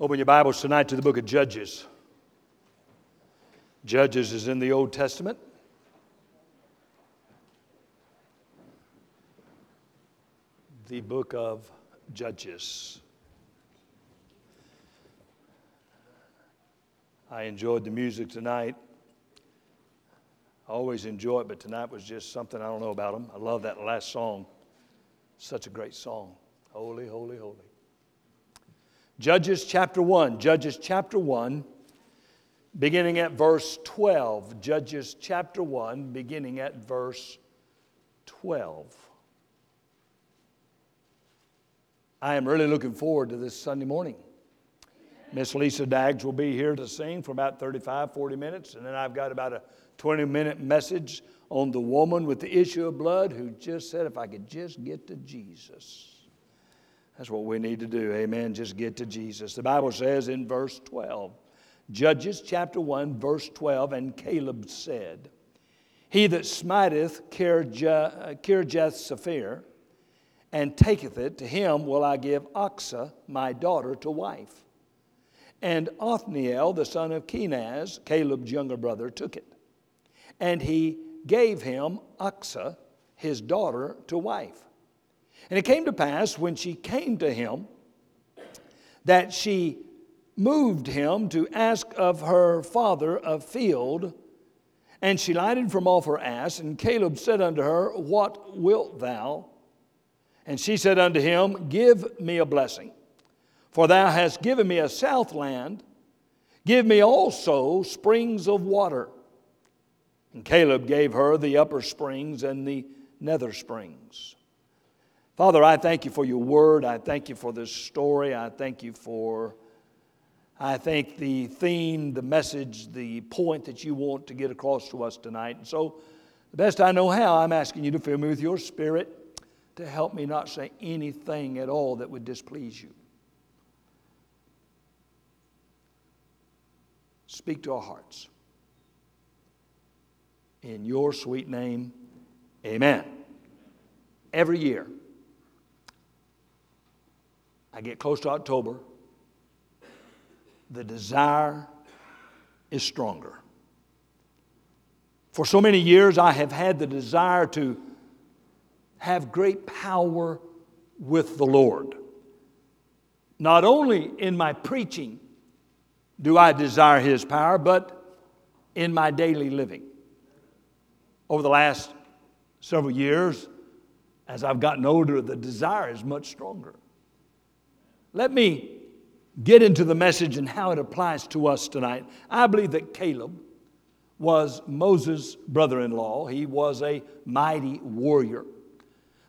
Open your Bibles tonight to the book of Judges. Judges is in the Old Testament. The book of Judges. I enjoyed the music tonight. I always enjoy it, but tonight was just something I don't know about them. I love that last song. Such a great song. Holy, holy, holy. Judges chapter 1. Judges chapter 1, beginning at verse 12. Judges chapter 1, beginning at verse 12. I am really looking forward to this Sunday morning. Miss Lisa Daggs will be here to sing for about 35, 40 minutes, and then I've got about a 20 minute message on the woman with the issue of blood who just said, If I could just get to Jesus. That's what we need to do, amen. Just get to Jesus. The Bible says in verse 12, Judges chapter 1, verse 12, and Caleb said, He that smiteth Kirjath Sepher and taketh it, to him will I give Achsah, my daughter, to wife. And Othniel, the son of Kenaz, Caleb's younger brother, took it. And he gave him Achsah, his daughter, to wife. And it came to pass when she came to him that she moved him to ask of her father a field. And she lighted from off her ass, and Caleb said unto her, What wilt thou? And she said unto him, Give me a blessing. For thou hast given me a south land, give me also springs of water. And Caleb gave her the upper springs and the nether springs. Father, I thank you for your word. I thank you for this story. I thank you for, I think, the theme, the message, the point that you want to get across to us tonight. And so, the best I know how, I'm asking you to fill me with your spirit to help me not say anything at all that would displease you. Speak to our hearts. In your sweet name, amen. Every year, I get close to October, the desire is stronger. For so many years, I have had the desire to have great power with the Lord. Not only in my preaching, do I desire His power, but in my daily living. Over the last several years, as I've gotten older, the desire is much stronger. Let me get into the message and how it applies to us tonight. I believe that Caleb was Moses' brother in law, he was a mighty warrior.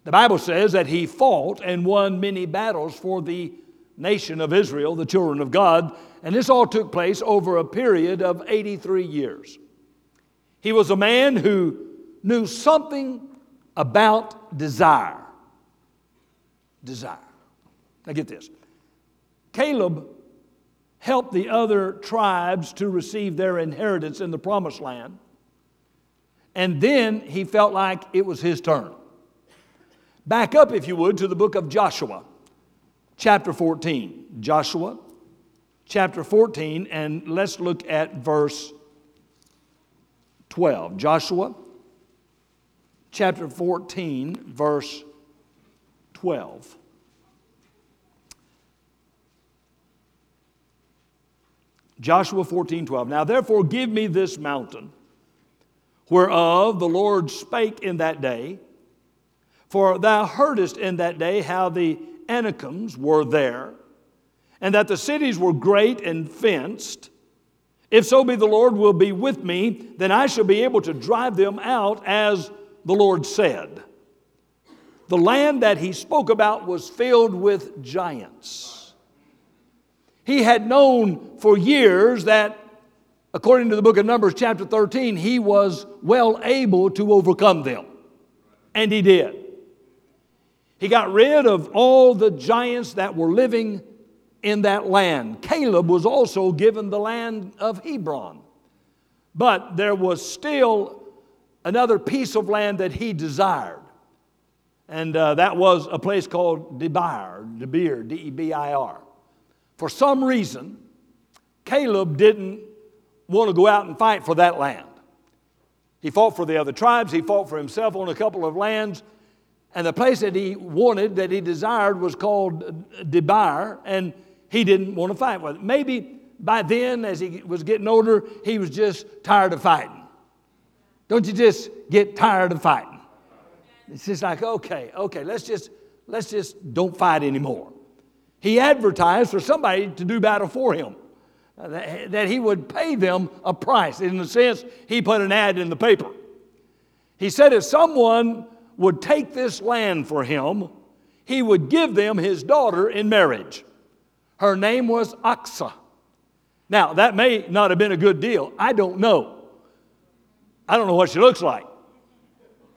The Bible says that he fought and won many battles for the nation of Israel, the children of God, and this all took place over a period of 83 years. He was a man who knew something about desire. Desire. Now get this. Caleb helped the other tribes to receive their inheritance in the promised land. And then he felt like it was his turn. Back up, if you would, to the book of Joshua chapter 14. Joshua chapter 14, and let's look at verse 12. Joshua chapter 14, verse 12. Joshua 14, 12. Now therefore give me this mountain, whereof the Lord spake in that day. For thou heardest in that day how the Anakims were there, and that the cities were great and fenced. If so be the Lord will be with me, then I shall be able to drive them out as the Lord said. The land that he spoke about was filled with giants. He had known for years that, according to the book of Numbers, chapter 13, he was well able to overcome them. And he did. He got rid of all the giants that were living in that land. Caleb was also given the land of Hebron. But there was still another piece of land that he desired. And uh, that was a place called Debir, Debir, D E B I R. for some reason, Caleb didn't want to go out and fight for that land. He fought for the other tribes, he fought for himself on a couple of lands, and the place that he wanted, that he desired, was called Debir, and he didn't want to fight with it. Maybe by then, as he was getting older, he was just tired of fighting. Don't you just get tired of fighting? It's just like, okay, okay, let's just let's just don't fight anymore. He advertised for somebody to do battle for him, uh, that, that he would pay them a price. In a sense, he put an ad in the paper. He said if someone would take this land for him, he would give them his daughter in marriage. Her name was Achsah. Now, that may not have been a good deal. I don't know. I don't know what she looks like.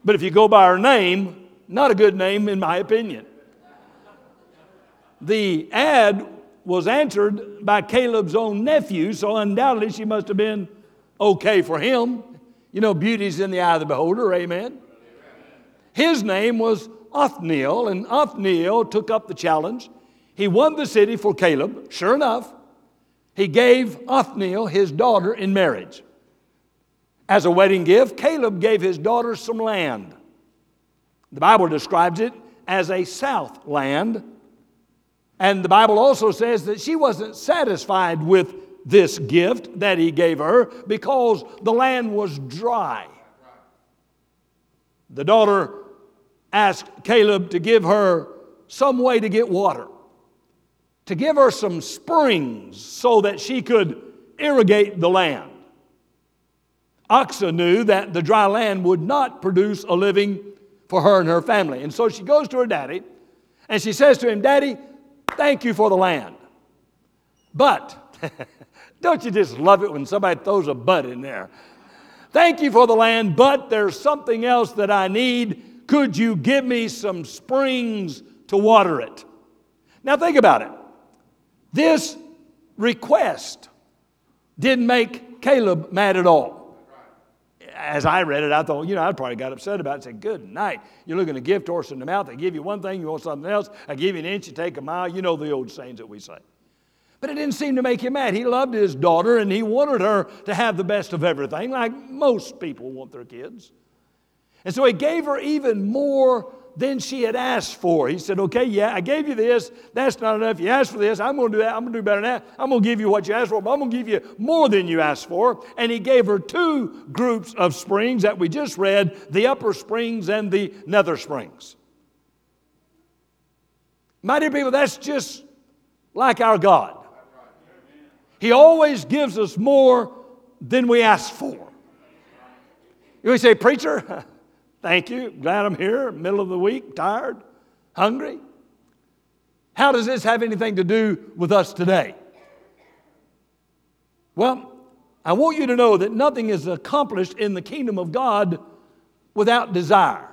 But if you go by her name, not a good name, in my opinion. The ad was answered by Caleb's own nephew, so undoubtedly she must have been okay for him. You know, beauty's in the eye of the beholder, amen? His name was Othniel, and Othniel took up the challenge. He won the city for Caleb. Sure enough, he gave Othniel his daughter in marriage. As a wedding gift, Caleb gave his daughter some land. The Bible describes it as a south land. And the Bible also says that she wasn't satisfied with this gift that he gave her because the land was dry. The daughter asked Caleb to give her some way to get water, to give her some springs so that she could irrigate the land. Achsah knew that the dry land would not produce a living for her and her family. And so she goes to her daddy and she says to him, Daddy, thank you for the land. But, don't you just love it when somebody throws a but in there? Thank you for the land, but there's something else that I need. Could you give me some springs to water it? Now, think about it. This request didn't make Caleb mad at all as I read it, I thought, you know, I probably got upset about it. Said, "Good night." You're looking a gift horse in the mouth. They give you one thing, you want something else. I give you an inch, you take a mile. You know the old sayings that we say. But it didn't seem to make him mad. He loved his daughter and he wanted her to have the best of everything, like most people want their kids. And so he gave her even more than she had asked for. He said, Okay, yeah, I gave you this. That's not enough. You asked for this. I'm going to do that. I'm going to do better than that. I'm going to give you what you asked for, but I'm going to give you more than you asked for. And he gave her two groups of springs that we just read the upper springs and the nether springs. My dear people, that's just like our God. He always gives us more than we ask for. You say, Preacher, Thank you. Glad I'm here. Middle of the week, tired, hungry. How does this have anything to do with us today? Well, I want you to know that nothing is accomplished in the kingdom of God without desire.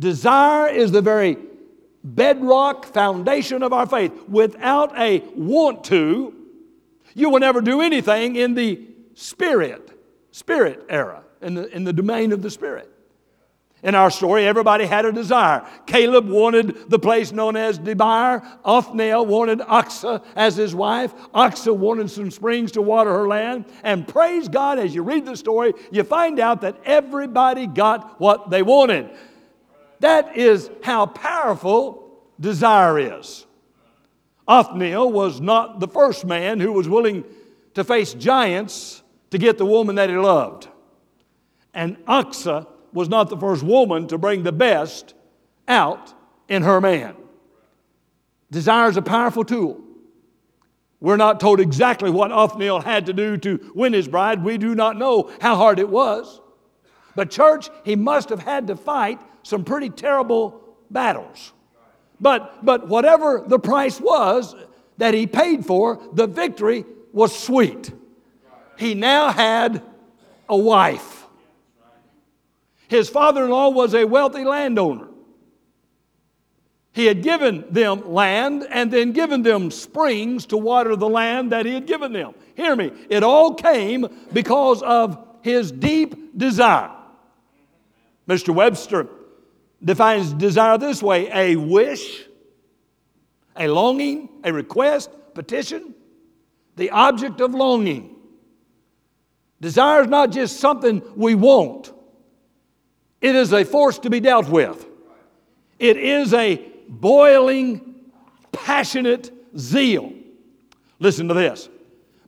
Desire is the very bedrock foundation of our faith. Without a want to, you will never do anything in the spirit, spirit era in the, in the domain of the Spirit. In our story, everybody had a desire. Caleb wanted the place known as Debir. Othniel wanted Achsah as his wife. Achsah wanted some springs to water her land. And praise God, as you read the story, you find out that everybody got what they wanted. That is how powerful desire is. Othniel was not the first man who was willing to face giants to get the woman that he loved. And Achsah was not the first woman to bring the best out in her man. Desire is a powerful tool. We're not told exactly what Othniel had to do to win his bride. We do not know how hard it was. But, church, he must have had to fight some pretty terrible battles. But, but whatever the price was that he paid for, the victory was sweet. He now had a wife. His father in law was a wealthy landowner. He had given them land and then given them springs to water the land that he had given them. Hear me, it all came because of his deep desire. Mr. Webster defines desire this way a wish, a longing, a request, petition, the object of longing. Desire is not just something we want, it is a force to be dealt with. It is a boiling, passionate zeal. Listen to this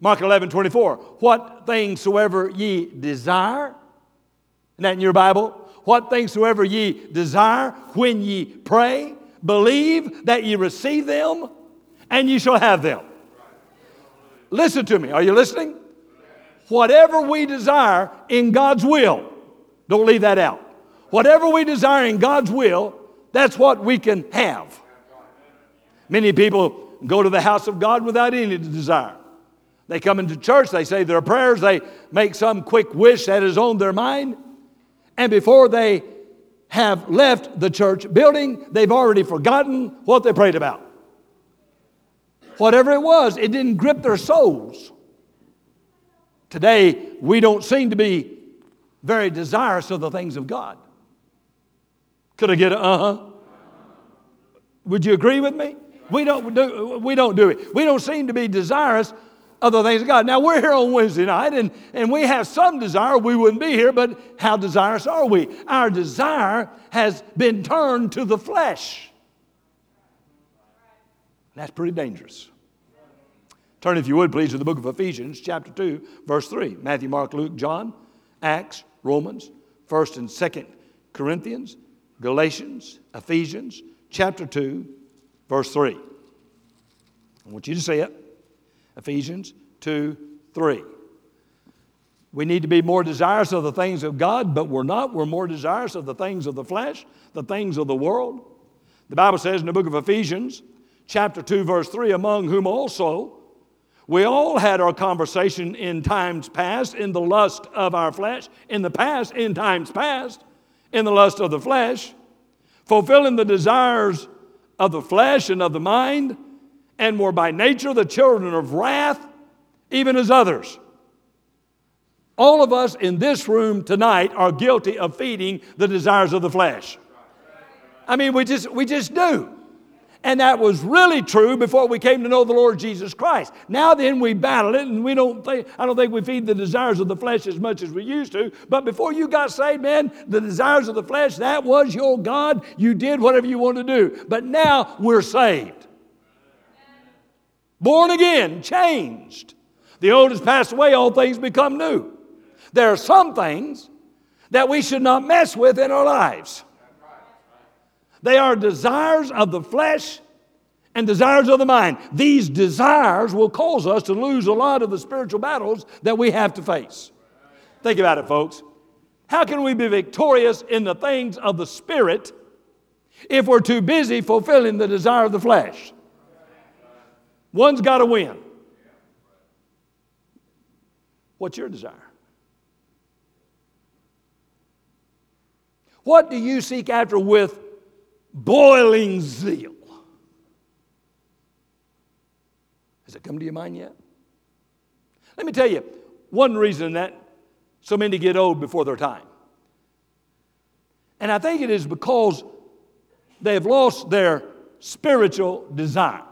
Mark 11 24. What things soever ye desire, isn't that in your Bible? What things soever ye desire when ye pray, believe that ye receive them, and ye shall have them. Listen to me. Are you listening? Whatever we desire in God's will, don't leave that out. Whatever we desire in God's will, that's what we can have. Many people go to the house of God without any desire. They come into church, they say their prayers, they make some quick wish that is on their mind, and before they have left the church building, they've already forgotten what they prayed about. Whatever it was, it didn't grip their souls. Today, we don't seem to be very desirous of the things of God. Could I get a uh huh? Would you agree with me? We don't do, we don't do it. We don't seem to be desirous of the things of God. Now, we're here on Wednesday night, and, and we have some desire. We wouldn't be here, but how desirous are we? Our desire has been turned to the flesh. That's pretty dangerous. Turn, if you would, please, to the book of Ephesians, chapter 2, verse 3. Matthew, Mark, Luke, John, Acts, Romans, 1st and 2nd Corinthians, Galatians, Ephesians, chapter 2, verse 3. I want you to say it. Ephesians 2, 3. We need to be more desirous of the things of God, but we're not. We're more desirous of the things of the flesh, the things of the world. The Bible says in the book of Ephesians, chapter 2, verse 3, among whom also we all had our conversation in times past in the lust of our flesh, in the past, in times past, in the lust of the flesh, fulfilling the desires of the flesh and of the mind, and were by nature the children of wrath, even as others. All of us in this room tonight are guilty of feeding the desires of the flesh. I mean, we just, we just do. And that was really true before we came to know the Lord Jesus Christ. Now then, we battle it, and we don't think, I don't think we feed the desires of the flesh as much as we used to. But before you got saved, man, the desires of the flesh, that was your God. You did whatever you wanted to do. But now we're saved. Born again, changed. The old has passed away, all things become new. There are some things that we should not mess with in our lives. They are desires of the flesh and desires of the mind. These desires will cause us to lose a lot of the spiritual battles that we have to face. Think about it, folks. How can we be victorious in the things of the Spirit if we're too busy fulfilling the desire of the flesh? One's got to win. What's your desire? What do you seek after with boiling zeal. Has it come to your mind yet? Let me tell you one reason that so many get old before their time. And I think it is because they have lost their spiritual desire.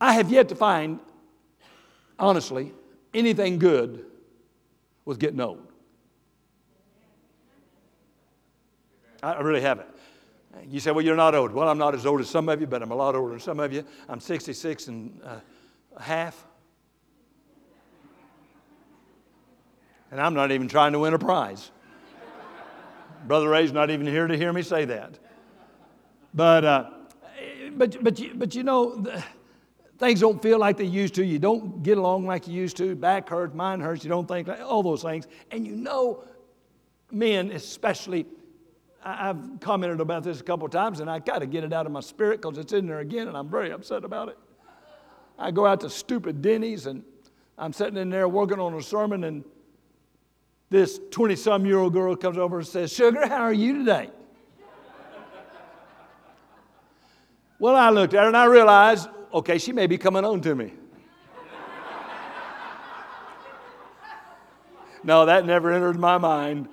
I have yet to find, honestly, anything good with getting old. I really haven't. You say, well, you're not old. Well, I'm not as old as some of you, but I'm a lot older than some of you. I'm 66 and uh, a half. And I'm not even trying to win a prize. Brother Ray's not even here to hear me say that. But, uh, but, but, you, but you know, things don't feel like they used to. You don't get along like you used to. Back hurts, mind hurts. You don't think like all those things. And you know, men especially I've commented about this a couple of times, and I got to get it out of my spirit because it's in there again, and I'm very upset about it. I go out to stupid Denny's, and I'm sitting in there working on a sermon, and this 20 some year old girl comes over and says, Sugar, how are you today? well, I looked at her and I realized, okay, she may be coming on to me. no, that never entered my mind.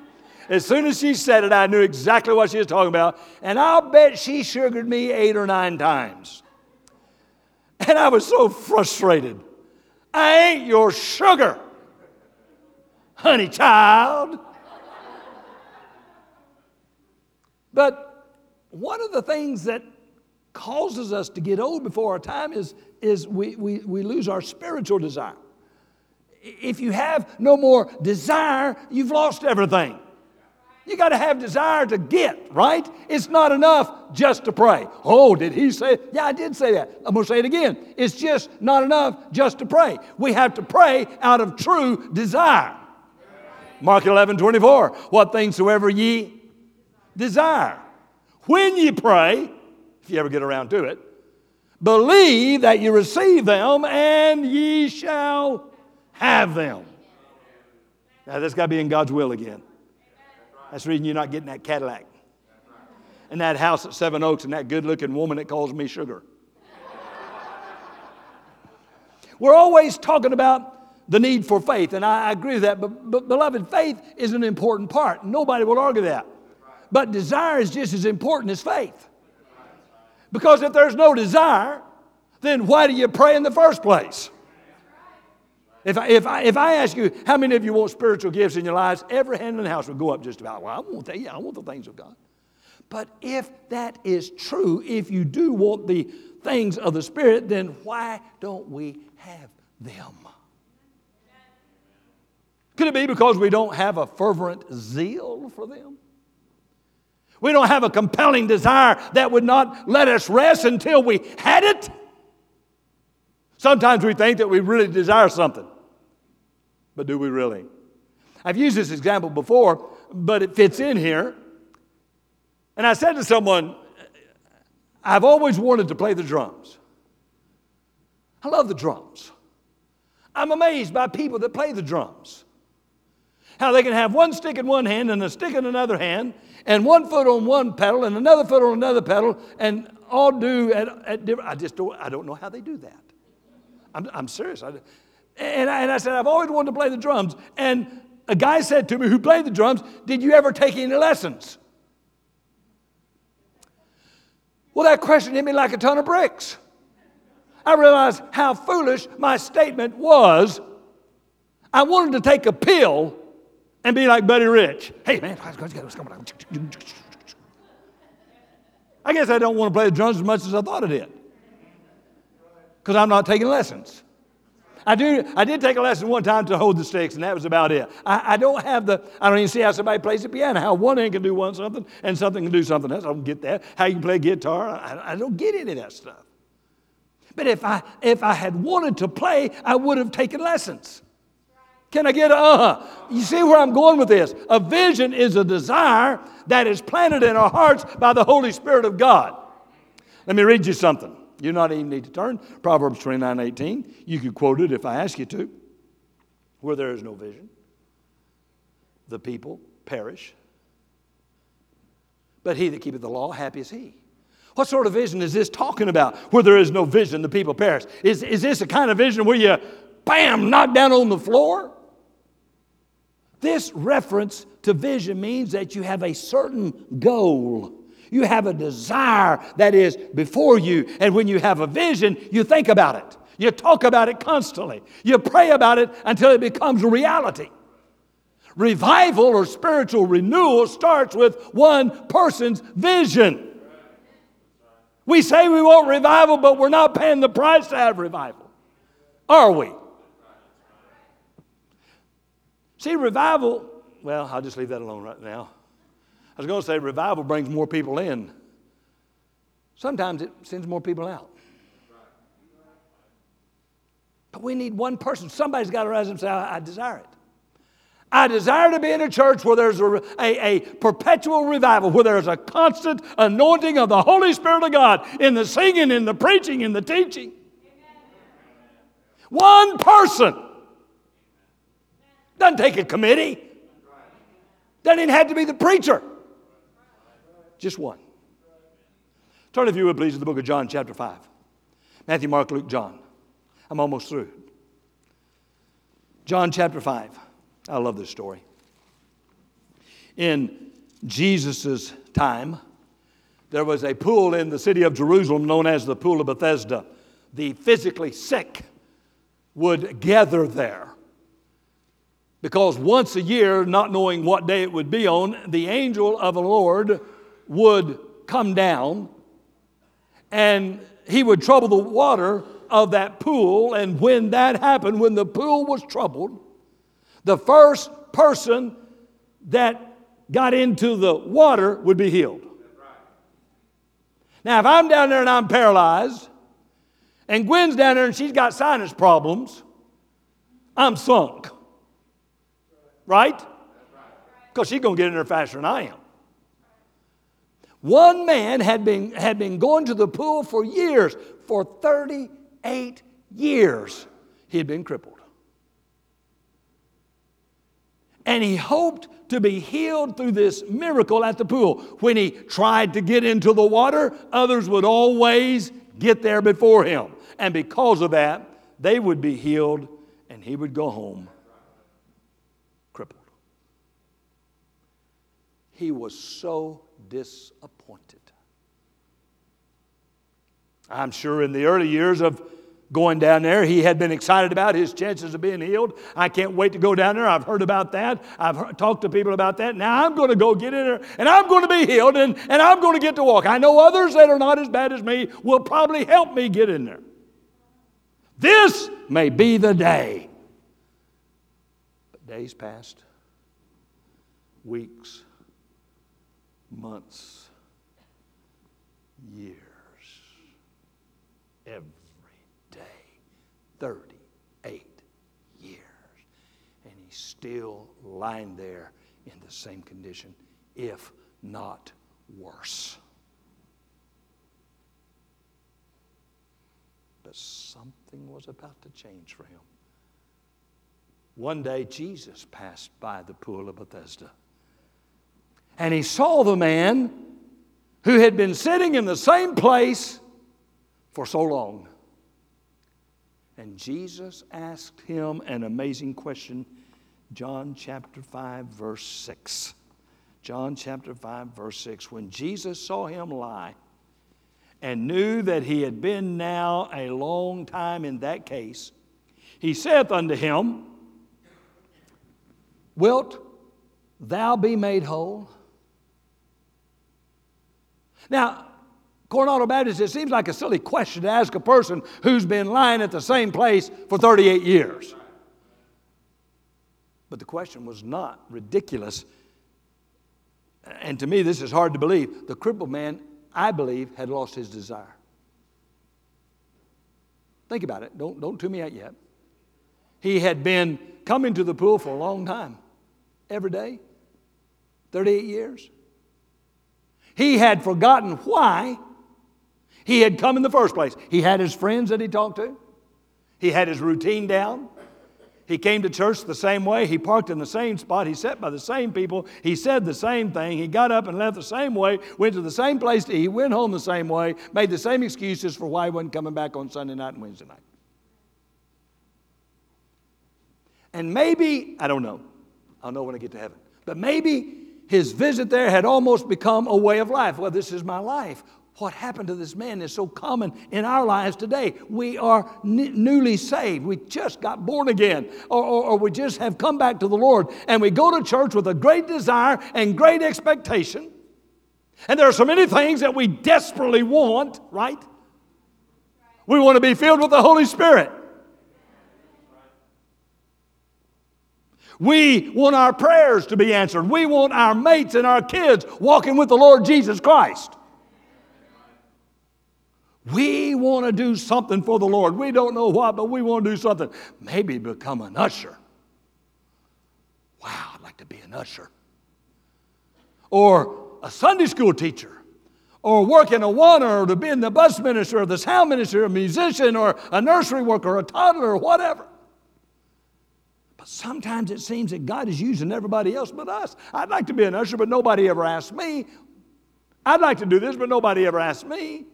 As soon as she said it, I knew exactly what she was talking about. And I'll bet she sugared me eight or nine times. And I was so frustrated. I ain't your sugar, honey child. But one of the things that causes us to get old before our time is, is we, we, we lose our spiritual desire. If you have no more desire, you've lost everything. You got to have desire to get, right? It's not enough just to pray. Oh, did he say? Yeah, I did say that. I'm going to say it again. It's just not enough just to pray. We have to pray out of true desire. Mark 11, 24. What things soever ye desire. When ye pray, if you ever get around to it, believe that you receive them and ye shall have them. Now, that's got to be in God's will again. That's the reason you're not getting that Cadillac. And that house at Seven Oaks and that good looking woman that calls me sugar. We're always talking about the need for faith, and I agree with that. But, but, beloved, faith is an important part. Nobody will argue that. But desire is just as important as faith. Because if there's no desire, then why do you pray in the first place? If I, if, I, if I ask you, how many of you want spiritual gifts in your lives? Every hand in the house would go up just about. Well, I want that. Yeah, I want the things of God. But if that is true, if you do want the things of the Spirit, then why don't we have them? Could it be because we don't have a fervent zeal for them? We don't have a compelling desire that would not let us rest until we had it? Sometimes we think that we really desire something, but do we really? I've used this example before, but it fits in here. And I said to someone, I've always wanted to play the drums. I love the drums. I'm amazed by people that play the drums. How they can have one stick in one hand and a stick in another hand, and one foot on one pedal and another foot on another pedal, and all do at, at different. I just don't. I don't know how they do that. I'm, I'm serious. I, and, I, and I said, I've always wanted to play the drums. And a guy said to me who played the drums, Did you ever take any lessons? Well, that question hit me like a ton of bricks. I realized how foolish my statement was. I wanted to take a pill and be like Buddy Rich. Hey, man, I guess I don't want to play the drums as much as I thought I did because I'm not taking lessons. I, do, I did take a lesson one time to hold the sticks, and that was about it. I, I don't have the, I don't even see how somebody plays the piano, how one hand can do one something and something can do something else. I don't get that. How you can play guitar, I, I don't get any of that stuff. But if I, if I had wanted to play, I would have taken lessons. Can I get a uh You see where I'm going with this? A vision is a desire that is planted in our hearts by the Holy Spirit of God. Let me read you something. You not even need to turn. Proverbs 29 18. You could quote it if I ask you to. Where there is no vision, the people perish. But he that keepeth the law, happy is he. What sort of vision is this talking about? Where there is no vision, the people perish. Is, is this a kind of vision where you, bam, knock down on the floor? This reference to vision means that you have a certain goal you have a desire that is before you. And when you have a vision, you think about it. You talk about it constantly. You pray about it until it becomes a reality. Revival or spiritual renewal starts with one person's vision. We say we want revival, but we're not paying the price to have revival. Are we? See, revival, well, I'll just leave that alone right now. I was going to say revival brings more people in. Sometimes it sends more people out. But we need one person. Somebody's got to rise and say, I, I desire it. I desire to be in a church where there's a, a, a, perpetual revival, where there's a constant anointing of the Holy Spirit of God in the singing, in the preaching, in the teaching. One person. Doesn't take a committee. Doesn't even have to be the preacher. Just one. Turn, if you would, please, to the book of John, chapter 5. Matthew, Mark, Luke, John. I'm almost through. John chapter 5. I love this story. in Jesus' time, there was a pool in the city of Jerusalem known as the Pool of Bethesda. The physically sick would gather there. Because once a year, not knowing what day it would be on, the angel of the Lord would come down and he would trouble the water of that pool. And when that happened, when the pool was troubled, the first person that got into the water would be healed. Now, if I'm down there and I'm paralyzed, and Gwen's down there and she's got sinus problems, I'm sunk. Right? Because she's going to get in there faster than I am. One man had been, had been going to the pool for years, for 38 years. He had been crippled. And he hoped to be healed through this miracle at the pool. When he tried to get into the water, others would always get there before him. And because of that, they would be healed and he would go home crippled. He was so disappointed. I'm sure in the early years of going down there. He had been excited about his chances of being healed. I can't wait to go down there. I've heard about that. I've heard, talked to people about that. Now I'm going to go get in there and I'm going to be healed and, and I'm going to get to walk. I know others that are not as bad as me will probably help me get in there. This may be the day. But days passed, weeks, months, years, every day, 38 years. And he's still lying there in the same condition, if not worse. But something was about to change for him. One day, Jesus passed by the pool of Bethesda. And he saw the man who had been sitting in the same place for so long. And Jesus asked him an amazing question. John chapter 5, verse 6. John chapter 5, verse 6. When Jesus saw him lie and knew that he had been now a long time in that case, he saith unto him, Wilt thou be made whole? Now, Coronado Baptist, it seems like a silly question to ask a person who's been lying at the same place for 38 years. But the question was not ridiculous. And to me, this is hard to believe. The crippled man, I believe, had lost his desire. Think about it. Don't, don't tune me out yet. He had been coming to the pool for a long time, every day, 38 years. He had forgotten why he had come in the first place. He had his friends that he talked to, he had his routine down. He came to church the same way. He parked in the same spot. He sat by the same people. He said the same thing. He got up and left the same way, went to the same place to eat, went home the same way, made the same excuses for why he wasn't coming back on Sunday night and Wednesday night. And maybe, I don't know, I'll know when I get to heaven, but maybe his visit there had almost become a way of life. Well, this is my life what happened to this man is so common in our lives today. We are n- newly saved. We just got born again, or, or, or, we just have come back to the Lord. And we go to church with a great desire and great expectation. And there are so many things that we desperately want, right? We want to be filled with the Holy Spirit. We want our prayers to be answered. We want our mates and our kids walking with the Lord Jesus Christ. We want to do something for the Lord. We don't know what, but we want to do something. Maybe become an usher. Wow, I'd like to be an usher. Or a Sunday school teacher. Or work in Awana, or to be in the bus minister, or the sound minister, a musician, or a nursery worker, or a toddler, or whatever. Sometimes it seems that God is using everybody else but us. I'd like to be an usher, but nobody ever asked me. I'd like to do this, but nobody ever asked me.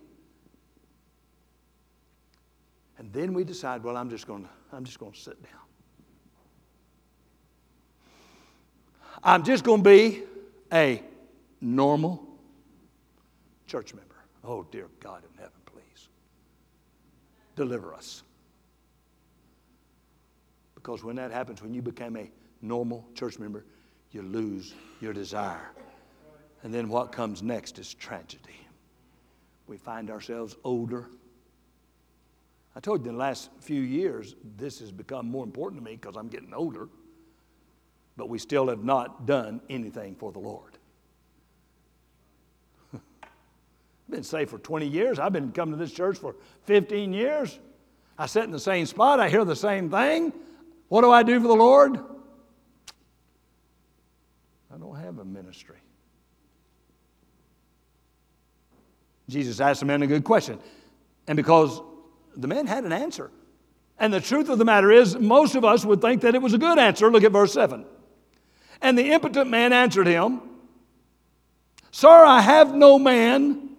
And then we decide, well, I'm just going to, I'm just going to sit down. I'm just going to be a normal church member. Oh, dear God in heaven, please deliver us. Because when that happens, when you become a normal church member, you lose your desire. And then what comes next is tragedy. We find ourselves older. I told you in the last few years, this has become more important to me because I'm getting older. But we still have not done anything for the Lord. I've been saved for 20 years. I've been coming to this church for 15 years. I sit in the same spot. I hear the same thing. What do I do for the Lord? I don't have a ministry. Jesus asked the man a good question. And because the man had an answer. And the truth of the matter is, most of us would think that it was a good answer. Look at verse 7. And the impotent man answered him, Sir, I have no man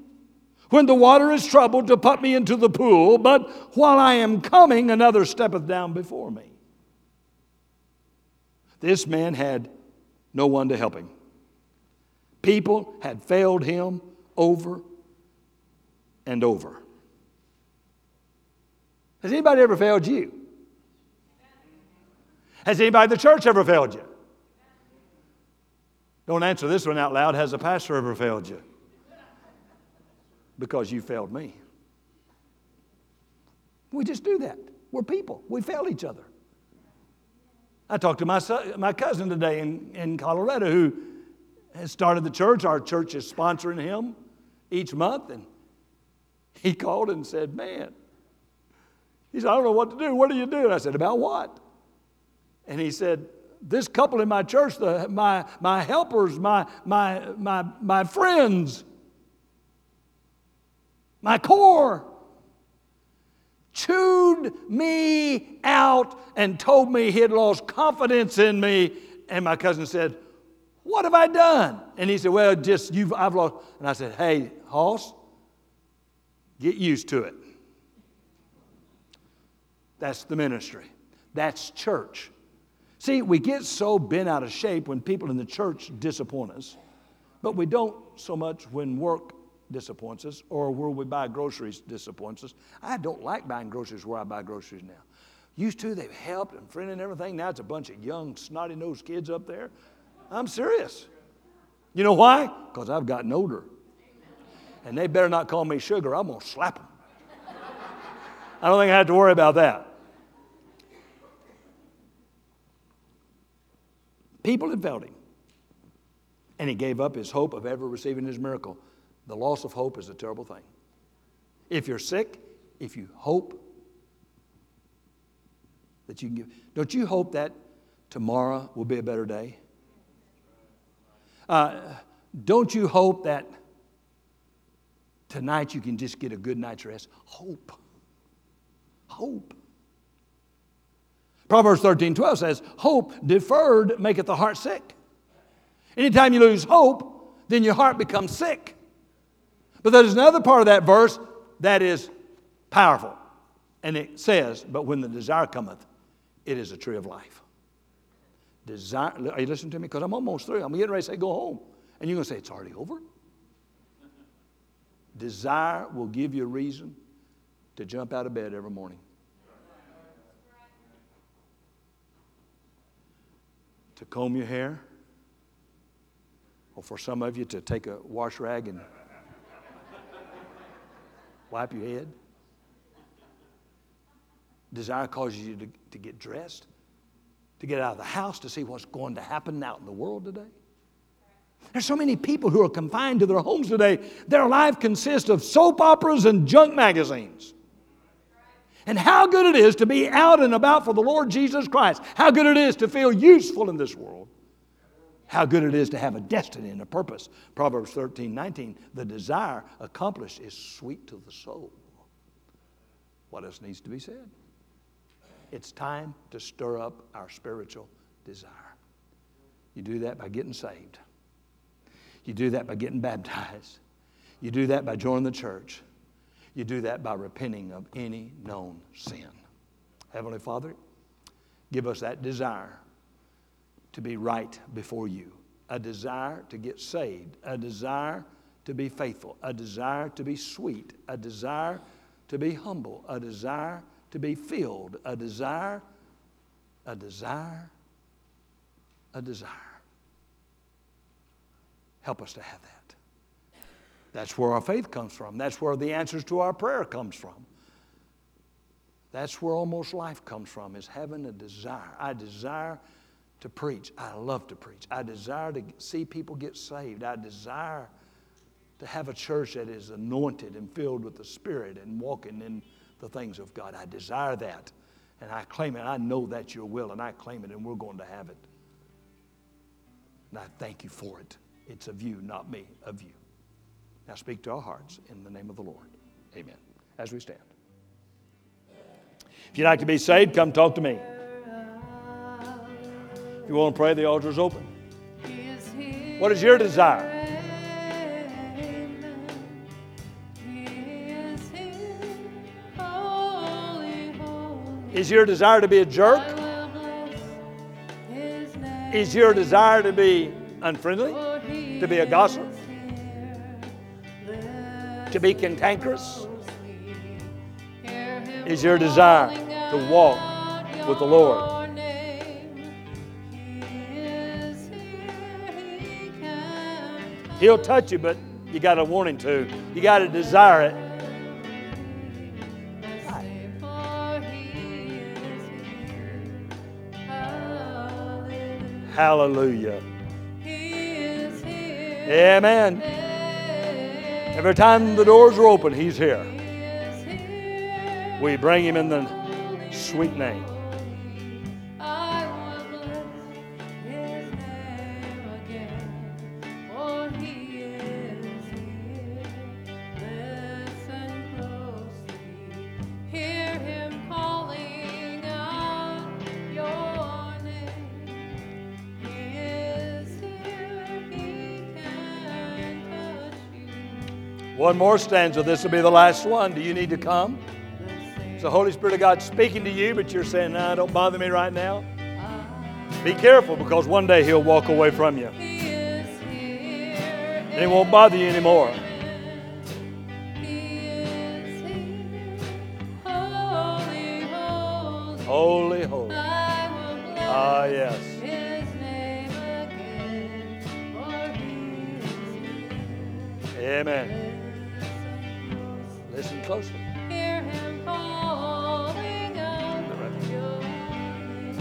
when the water is troubled to put me into the pool, but while I am coming, another steppeth down before me. This man had no one to help him. People had failed him over and over. Has anybody ever failed you? Has anybody in the church ever failed you? Don't answer this one out loud. Has a pastor ever failed you? Because you failed me. We just do that. We're people. We fail each other. I talked to my, son, my cousin today in, in Colorado who has started the church. Our church is sponsoring him each month. And he called and said, Man, he said, I don't know what to do. What do you do? I said, About what? And he said, This couple in my church, the, my, my helpers, my, my, my, my friends, my core, chewed me out and told me he had lost confidence in me. And my cousin said, What have I done? And he said, Well, just you've I've lost. And I said, Hey, Hoss, get used to it. That's the ministry. That's church. See, we get so bent out of shape when people in the church disappoint us, but we don't so much when work disappoints us or where we buy groceries disappoints us. I don't like buying groceries where I buy groceries now. Used to, they've helped and friended and everything. Now it's a bunch of young, snotty nosed kids up there. I'm serious. You know why? Because I've gotten older. And they better not call me sugar. I'm going to slap them. I don't think I have to worry about that. People had failed him. And he gave up his hope of ever receiving his miracle. The loss of hope is a terrible thing. If you're sick, if you hope that you can give, don't you hope that tomorrow will be a better day? Uh, don't you hope that tonight you can just get a good night's rest? Hope. Hope. Proverbs 13 12 says, Hope deferred maketh the heart sick. Anytime you lose hope, then your heart becomes sick. But there's another part of that verse that is powerful. And it says, But when the desire cometh, it is a tree of life. Desire, are you listening to me? Because I'm almost through. I'm getting ready to say, Go home. And you're going to say, It's already over? Desire will give you a reason to jump out of bed every morning. To comb your hair, or for some of you to take a wash rag and wipe your head. Desire causes you to, to get dressed, to get out of the house, to see what's going to happen out in the world today. There's so many people who are confined to their homes today. Their life consists of soap operas and junk magazines. And how good it is to be out and about for the Lord Jesus Christ. How good it is to feel useful in this world. How good it is to have a destiny and a purpose. Proverbs 13, 19. The desire accomplished is sweet to the soul. What else needs to be said? It's time to stir up our spiritual desire. You do that by getting saved. You do that by getting baptized. You do that by joining the church. You do that by repenting of any known sin. Heavenly Father, give us that desire to be right before you. a desire to get saved, a desire to be faithful, a desire to be sweet, a desire to be humble, a desire to be filled, a desire, a desire, a desire. Help us to have that. That's where our faith comes from. That's where the answers to our prayer comes from. That's where almost life comes from, is having a desire. I desire to preach. I love to preach. I desire to see people get saved. I desire to have a church that is anointed and filled with the Spirit and walking in the things of God. I desire that. And I claim it. I know that's your will, and I claim it, and we're going to have it. And I thank you for it. It's of you, not me, of you. Now speak to our hearts in the name of the Lord. Amen. As we stand. If you'd like to be saved, come talk to me. If you want to pray, the altar is open. What is your desire? Is your desire to be a jerk? Is your desire to be unfriendly? To be a gossip? To be cantankerous? Is your desire to walk with the Lord? He'll touch you, but you got to a warning to. You got to desire it. Hallelujah. Amen. Every time the doors are open, He's here. We bring Him in the sweet name. One more stanza. This will be the last one. Do you need to come? Is the Holy Spirit of God speaking to you, but you're saying, nah, don't bother me right now? Be careful because one day He'll walk away from you. And He won't bother you anymore. Holy, holy. Ah, yes. Amen. Closely. Hear him calling out your name.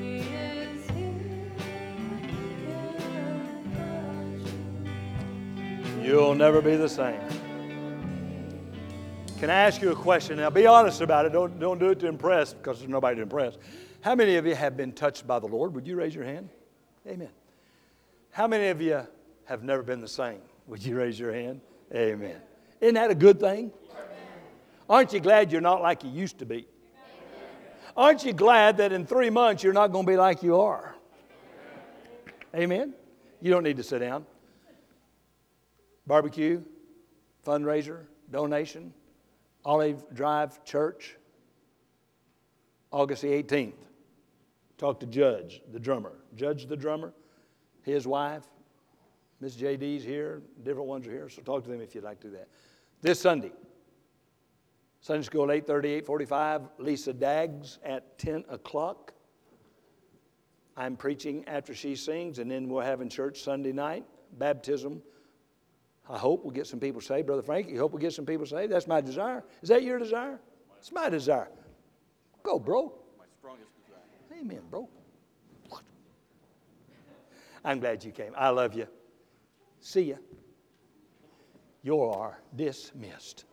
He is here. You'll never be the same. Can I ask you a question? Now, be honest about it. Don't, don't do it to impress because there's nobody to impress. How many of you have been touched by the Lord? Would you raise your hand? Amen. How many of you have never been the same? Would you raise your hand? Amen. Isn't that a good thing? Aren't you glad you're not like you used to be? Aren't you glad that in three months you're not going to be like you are? Amen. You don't need to sit down. Barbecue, fundraiser, donation, Olive Drive Church, August the 18th. Talk to Judge, the drummer. Judge, the drummer, his wife, Miss JD's here, different ones are here, so talk to them if you'd like to do that. This Sunday, Sunday school 8:30, 8:45. Lisa Daggs at 10 o'clock. I'm preaching after she sings, and then we're having church Sunday night. Baptism. I hope we'll get some people saved. Brother Frank, you hope we'll get some people saved? That's my desire. Is that your desire? It's my desire. Go, bro. my strongest desire. Amen, bro. I'm glad you came. I love you. See ya. You are dismissed.